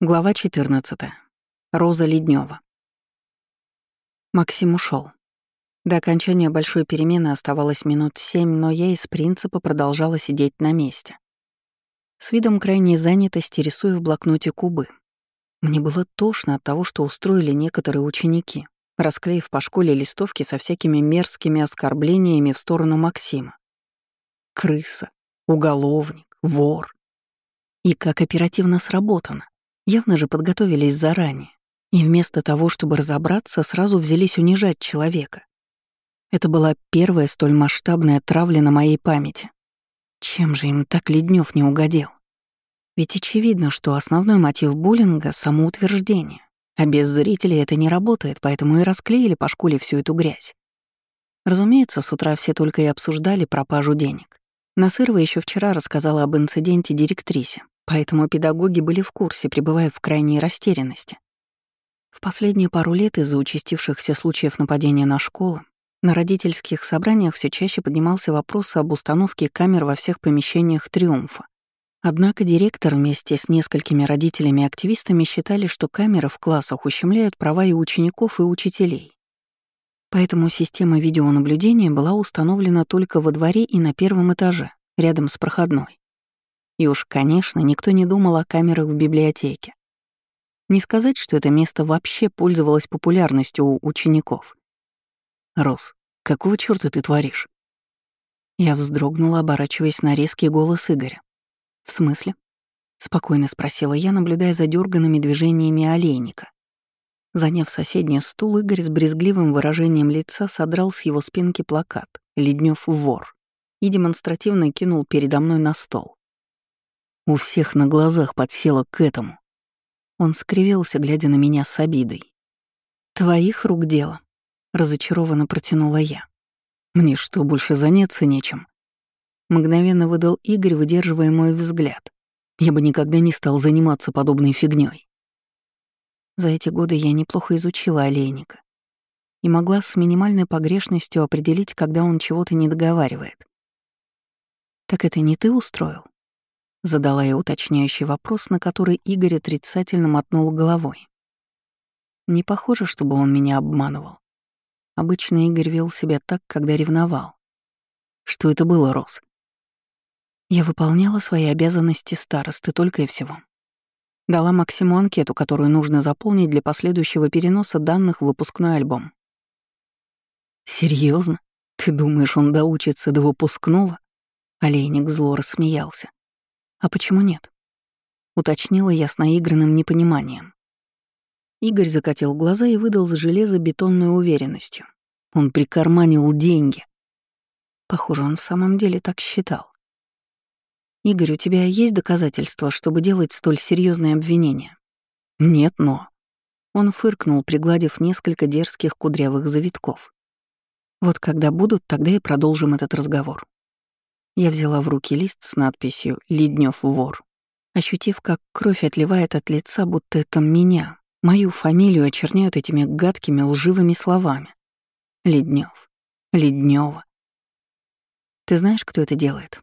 Глава 14. Роза Леднева. Максим ушел. До окончания большой перемены оставалось минут семь, но я из принципа продолжала сидеть на месте. С видом крайней занятости рисую в блокноте кубы. Мне было тошно от того, что устроили некоторые ученики, расклеив по школе листовки со всякими мерзкими оскорблениями в сторону Максима. Крыса, уголовник, вор. И как оперативно сработано. Явно же подготовились заранее. И вместо того, чтобы разобраться, сразу взялись унижать человека. Это была первая столь масштабная травля на моей памяти. Чем же им так Леднев не угодил? Ведь очевидно, что основной мотив буллинга — самоутверждение. А без зрителей это не работает, поэтому и расклеили по школе всю эту грязь. Разумеется, с утра все только и обсуждали пропажу денег. Насырова еще вчера рассказала об инциденте директрисе, Поэтому педагоги были в курсе, пребывая в крайней растерянности. В последние пару лет из-за участившихся случаев нападения на школы на родительских собраниях все чаще поднимался вопрос об установке камер во всех помещениях «Триумфа». Однако директор вместе с несколькими родителями-активистами считали, что камеры в классах ущемляют права и учеников, и учителей. Поэтому система видеонаблюдения была установлена только во дворе и на первом этаже, рядом с проходной. И уж, конечно, никто не думал о камерах в библиотеке. Не сказать, что это место вообще пользовалось популярностью у учеников. «Рос, какого чёрта ты творишь?» Я вздрогнула, оборачиваясь на резкий голос Игоря. «В смысле?» — спокойно спросила я, наблюдая за дерганными движениями олейника. Заняв соседний стул, Игорь с брезгливым выражением лица содрал с его спинки плакат «Леднев вор» и демонстративно кинул передо мной на стол. У всех на глазах подсела к этому. Он скривился, глядя на меня с обидой. «Твоих рук дело», — разочарованно протянула я. «Мне что, больше заняться нечем?» Мгновенно выдал Игорь, выдерживая мой взгляд. Я бы никогда не стал заниматься подобной фигней. За эти годы я неплохо изучила олейника и могла с минимальной погрешностью определить, когда он чего-то не договаривает. «Так это не ты устроил?» Задала я уточняющий вопрос, на который Игорь отрицательно мотнул головой. Не похоже, чтобы он меня обманывал. Обычно Игорь вел себя так, когда ревновал. Что это было, Рос? Я выполняла свои обязанности старосты только и всего. Дала Максиму анкету, которую нужно заполнить для последующего переноса данных в выпускной альбом. Серьезно? Ты думаешь, он доучится до выпускного? Олейник зло рассмеялся. А почему нет? Уточнила я с наигранным непониманием. Игорь закатил глаза и выдал за железо бетонной уверенностью. Он прикарманил деньги. Похоже, он в самом деле так считал. «Игорь, у тебя есть доказательства, чтобы делать столь серьезные обвинения?» «Нет, но...» Он фыркнул, пригладив несколько дерзких кудрявых завитков. «Вот когда будут, тогда и продолжим этот разговор. Я взяла в руки лист с надписью «Леднев вор», ощутив, как кровь отливает от лица, будто это меня, мою фамилию очерняют этими гадкими лживыми словами. Леднев, Леднева. Ты знаешь, кто это делает?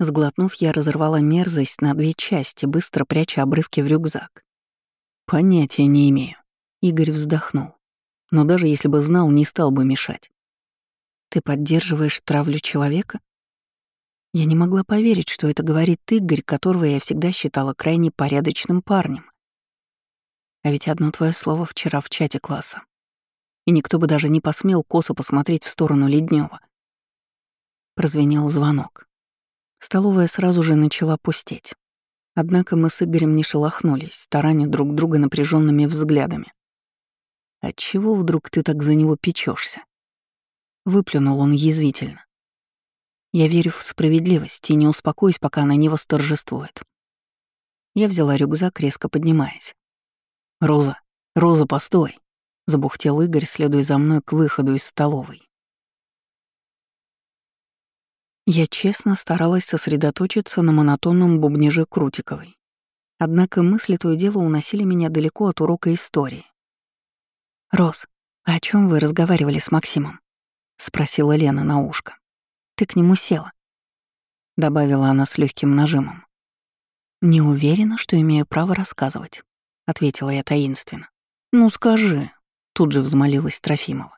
Сглотнув, я разорвала мерзость на две части, быстро пряча обрывки в рюкзак. Понятия не имею. Игорь вздохнул. Но даже если бы знал, не стал бы мешать. Ты поддерживаешь травлю человека? Я не могла поверить, что это говорит Игорь, которого я всегда считала крайне порядочным парнем. А ведь одно твое слово вчера в чате класса. И никто бы даже не посмел косо посмотреть в сторону Леднева. Прозвенел звонок. Столовая сразу же начала пустеть. Однако мы с Игорем не шелохнулись, тараня друг друга напряженными взглядами. «Отчего вдруг ты так за него печешься? Выплюнул он язвительно. Я верю в справедливость и не успокоюсь, пока она не восторжествует. Я взяла рюкзак, резко поднимаясь. «Роза, Роза, постой!» — забухтел Игорь, следуя за мной к выходу из столовой. Я честно старалась сосредоточиться на монотонном бубниже Крутиковой. Однако мысли то и дело уносили меня далеко от урока истории. «Роз, а о чем вы разговаривали с Максимом?» — спросила Лена на ушко. Ты к нему села», — добавила она с легким нажимом. «Не уверена, что имею право рассказывать», ответила я таинственно. «Ну скажи», — тут же взмолилась Трофимова.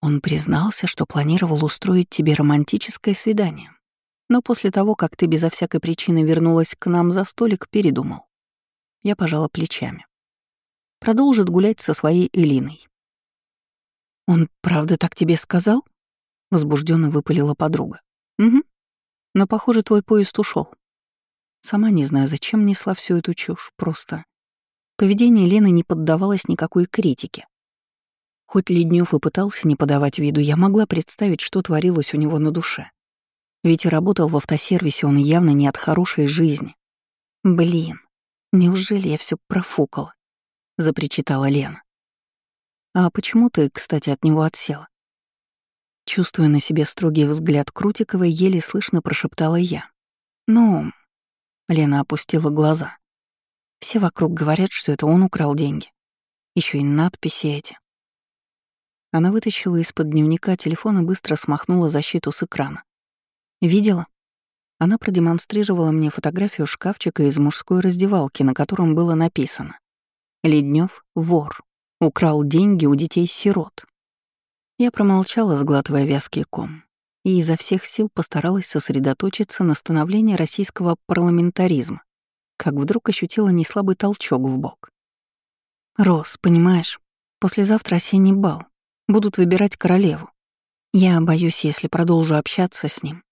Он признался, что планировал устроить тебе романтическое свидание. Но после того, как ты безо всякой причины вернулась к нам за столик, передумал. Я пожала плечами. Продолжит гулять со своей Элиной. «Он правда так тебе сказал?» — возбужденно выпалила подруга. «Угу. Но, похоже, твой поезд ушел. Сама не знаю, зачем несла всю эту чушь, просто... Поведение Лены не поддавалось никакой критике. Хоть Леднев и пытался не подавать виду, я могла представить, что творилось у него на душе. Ведь работал в автосервисе он явно не от хорошей жизни. «Блин, неужели я все профукала?» — запричитала Лена. «А почему ты, кстати, от него отсела?» Чувствуя на себе строгий взгляд Крутиковой, еле слышно прошептала я. «Ну...» — Лена опустила глаза. «Все вокруг говорят, что это он украл деньги. Еще и надписи эти. Она вытащила из-под дневника телефон и быстро смахнула защиту с экрана. «Видела?» Она продемонстрировала мне фотографию шкафчика из мужской раздевалки, на котором было написано «Леднев — вор, украл деньги у детей-сирот». Я промолчала, сглатывая вязкий ком, и изо всех сил постаралась сосредоточиться на становлении российского парламентаризма, как вдруг ощутила неслабый толчок в бок. «Рос, понимаешь, послезавтра осенний бал, будут выбирать королеву. Я боюсь, если продолжу общаться с ним,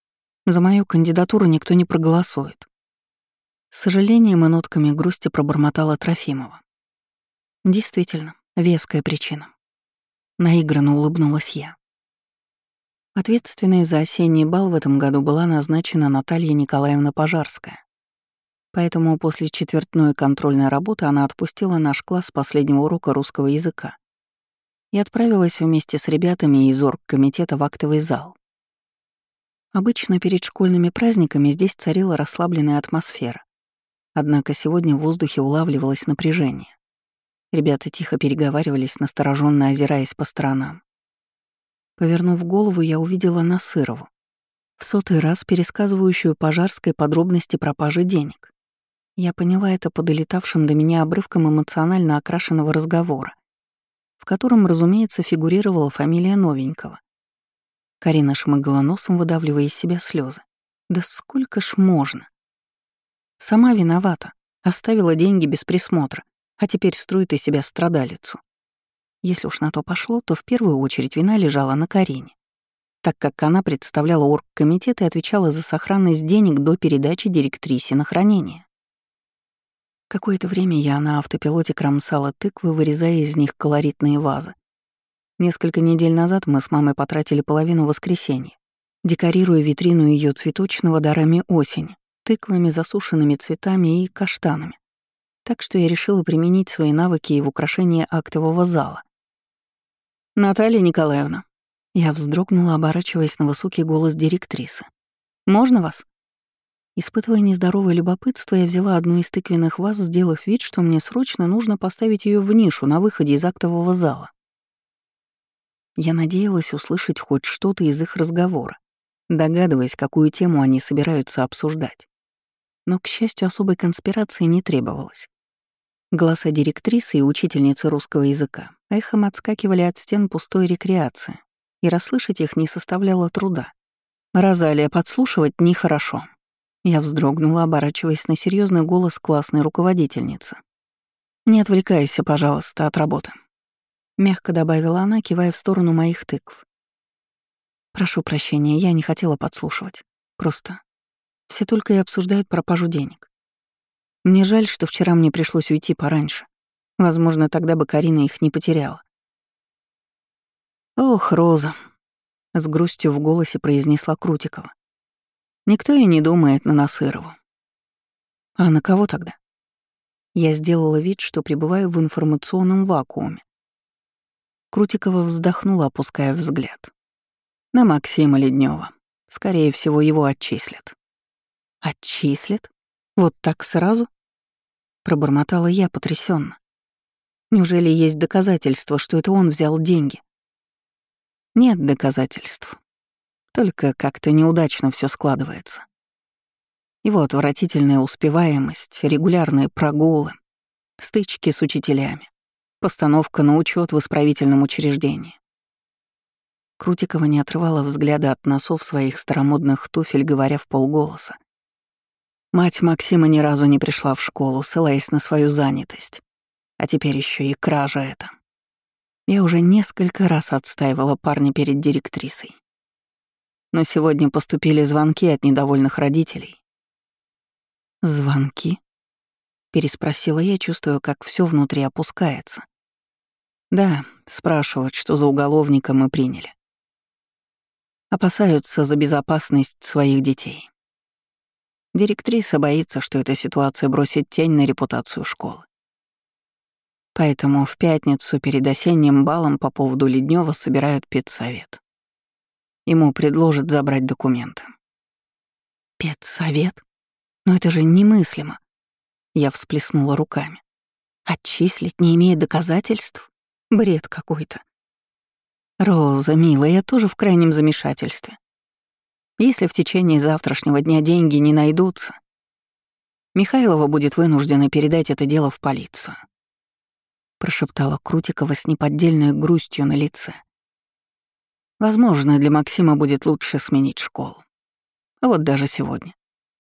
за мою кандидатуру никто не проголосует. С сожалением и нотками грусти пробормотала Трофимова. Действительно, веская причина. Наигранно улыбнулась я. Ответственной за осенний бал в этом году была назначена Наталья Николаевна Пожарская. Поэтому после четвертной контрольной работы она отпустила наш класс последнего урока русского языка и отправилась вместе с ребятами из оргкомитета в актовый зал. Обычно перед школьными праздниками здесь царила расслабленная атмосфера. Однако сегодня в воздухе улавливалось напряжение. Ребята тихо переговаривались, настороженно озираясь по сторонам. Повернув голову, я увидела Насырову, в сотый раз пересказывающую пожарской подробности пропажи денег. Я поняла это по долетавшим до меня обрывкам эмоционально окрашенного разговора котором, разумеется, фигурировала фамилия новенького. Карина шмыгала носом, выдавливая из себя слезы. Да сколько ж можно? Сама виновата, оставила деньги без присмотра, а теперь строит из себя страдалицу. Если уж на то пошло, то в первую очередь вина лежала на Карине, так как она представляла оргкомитет и отвечала за сохранность денег до передачи директрисе на хранение. Какое-то время я на автопилоте кромсала тыквы, вырезая из них колоритные вазы. Несколько недель назад мы с мамой потратили половину воскресенья, декорируя витрину ее цветочного дарами осени, тыквами, засушенными цветами и каштанами. Так что я решила применить свои навыки и в украшении актового зала. «Наталья Николаевна», я вздрогнула, оборачиваясь на высокий голос директрисы. «Можно вас?» Испытывая нездоровое любопытство, я взяла одну из тыквенных ваз, сделав вид, что мне срочно нужно поставить ее в нишу на выходе из актового зала. Я надеялась услышать хоть что-то из их разговора, догадываясь, какую тему они собираются обсуждать. Но, к счастью, особой конспирации не требовалось. Голоса директрисы и учительницы русского языка эхом отскакивали от стен пустой рекреации, и расслышать их не составляло труда. Розалия подслушивать нехорошо. Я вздрогнула, оборачиваясь на серьезный голос классной руководительницы. «Не отвлекайся, пожалуйста, от работы», — мягко добавила она, кивая в сторону моих тыкв. «Прошу прощения, я не хотела подслушивать. Просто все только и обсуждают пропажу денег. Мне жаль, что вчера мне пришлось уйти пораньше. Возможно, тогда бы Карина их не потеряла. «Ох, Роза», — с грустью в голосе произнесла Крутикова. Никто и не думает на Насырову. А на кого тогда? Я сделала вид, что пребываю в информационном вакууме. Крутикова вздохнула, опуская взгляд. На Максима Леднева. Скорее всего, его отчислят. Отчислят? Вот так сразу? Пробормотала я потрясенно. Неужели есть доказательства, что это он взял деньги? Нет доказательств. Только как-то неудачно все складывается. Его отвратительная успеваемость, регулярные прогулы. Стычки с учителями. Постановка на учет в исправительном учреждении. Крутикова не отрывала взгляда от носов своих старомодных туфель, говоря в полголоса. Мать Максима ни разу не пришла в школу, ссылаясь на свою занятость. А теперь еще и кража эта. Я уже несколько раз отстаивала парня перед директрисой. Но сегодня поступили звонки от недовольных родителей. «Звонки?» — переспросила я, чувствуя, как все внутри опускается. «Да, спрашивают, что за уголовника мы приняли. Опасаются за безопасность своих детей. Директриса боится, что эта ситуация бросит тень на репутацию школы. Поэтому в пятницу перед осенним балом по поводу Леднева собирают педсовет. Ему предложат забрать документы. Педсовет? Но это же немыслимо. Я всплеснула руками. Отчислить, не имея доказательств? Бред какой-то. Роза, милая, я тоже в крайнем замешательстве. Если в течение завтрашнего дня деньги не найдутся, Михайлова будет вынуждена передать это дело в полицию прошептала Крутикова с неподдельной грустью на лице. Возможно, для Максима будет лучше сменить школу. Вот даже сегодня.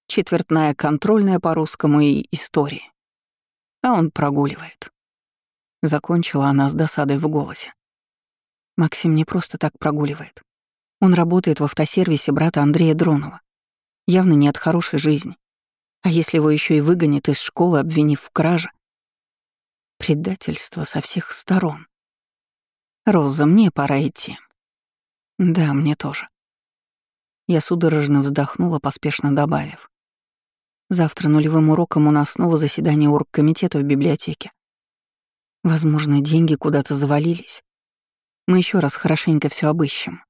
Четвертная контрольная по русскому и истории. А он прогуливает. Закончила она с досадой в голосе. Максим не просто так прогуливает. Он работает в автосервисе брата Андрея Дронова. Явно не от хорошей жизни. А если его еще и выгонят из школы, обвинив в краже, Предательство со всех сторон. «Роза, мне пора идти». «Да, мне тоже». Я судорожно вздохнула, поспешно добавив. «Завтра нулевым уроком у нас снова заседание оргкомитета в библиотеке. Возможно, деньги куда-то завалились. Мы еще раз хорошенько все обыщем».